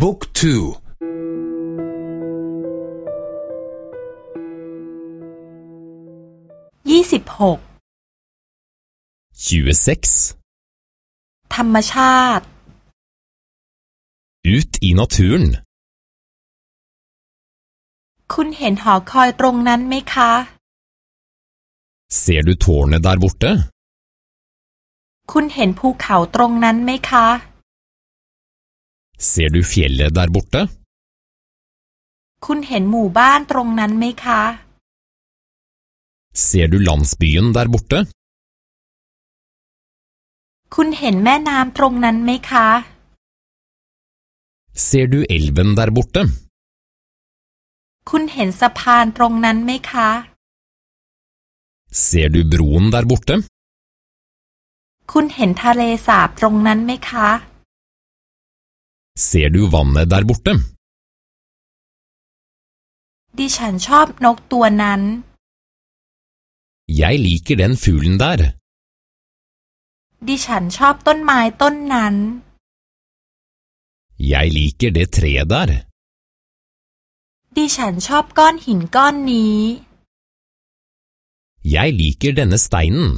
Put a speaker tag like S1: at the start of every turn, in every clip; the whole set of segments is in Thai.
S1: บุ๊กทู
S2: ยี่สิบหกธรรมชาติ
S1: ut i naturen
S2: คุณเห็นหอคอยตรงนั้นไหมคะ
S1: Ser du tårnet der borte?
S2: คุณเห็นภูเขาตรงนั้นไหมคะ
S1: Ser du fjellet der borte?
S2: คุณเห็นหมู่บ้านตรงนั้นไหมคะ
S1: Ser du landsbyen der borte?
S2: คุณเห็นแม่น้ำตรงนั้นไหมคะ
S1: Ser du elven der borte?
S2: คุณเห็นสะพานตรงนั้นไหมคะ
S1: Ser du broen der borte?
S2: คุณเห็นทะเลสาบตรงนั้นไหมคะ
S1: Ser du vannet der borte?
S2: ดิฉันชอบนกตัวนั้น
S1: Jeg liker den fuglen der.
S2: ดิฉันชอบต้นไม้ต้นนั้น
S1: Jeg liker det treet der.
S2: ดิฉันชอบก้อนหินก้อนนี้
S1: Jeg liker denne steinen.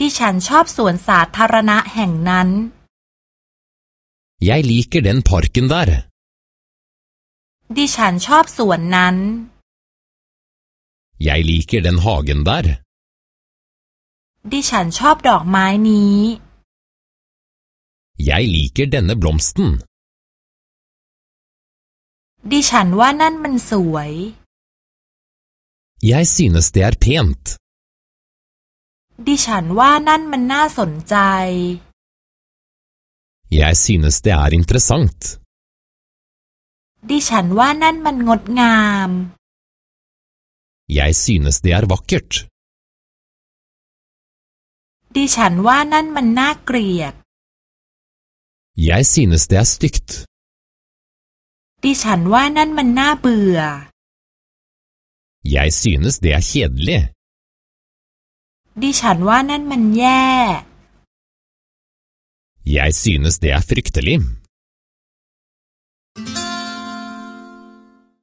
S2: ดิฉันชอบสวนสาธารณะแห่งนั้น
S1: Jeg liker den parken der.
S2: ดิฉันชอบสวนนั้น
S1: Jeg liker den hagen der.
S2: ดิฉันชอบดอกไม้นี้
S1: Jeg liker denne blomsten.
S2: ดิฉันว่านั่นมันสวย
S1: Jeg synes det er pent.
S2: ดิฉันว่านั่นมันน่าสนใจ
S1: Jeg synes det er interessant.
S2: ดิฉันว่านั่นมันงดงาม
S1: Jeg synes det er vakkert.
S2: ดิฉันว่านั่นมันน่าเกลียด
S1: Jeg synes det er stygt.
S2: ดิฉันว่านั่นมันน่าเบื่อ
S1: Jeg synes det er kjedelig.
S2: ดิฉันว่านั่นมันแย่
S1: jeg synes det er fryktelig.